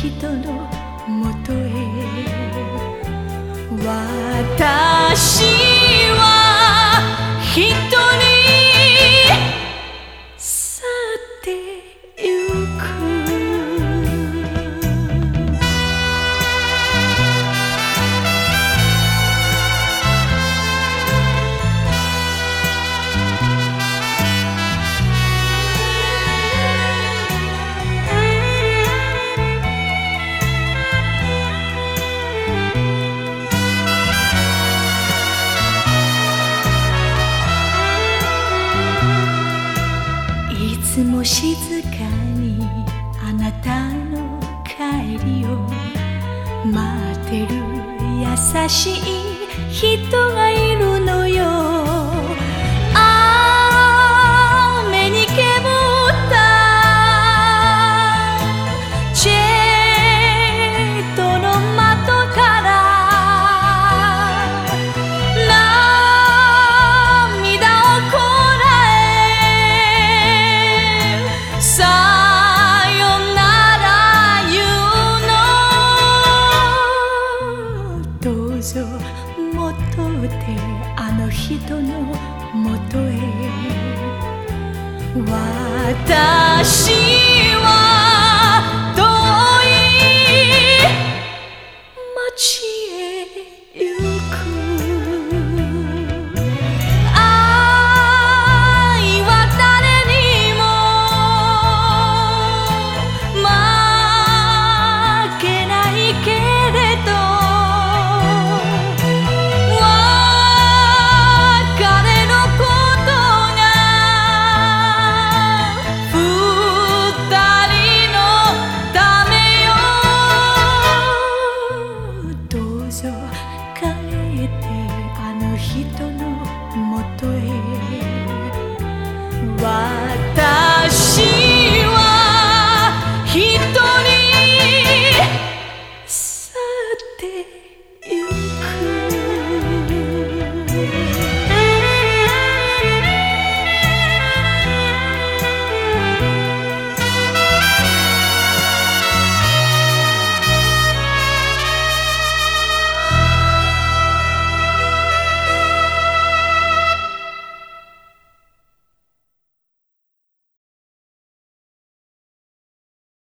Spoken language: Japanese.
人のもとへ。私静かにあなたの帰りを待ってる。優しい人がいる。うぞ戻ってあの人のもとへ。私は遠い街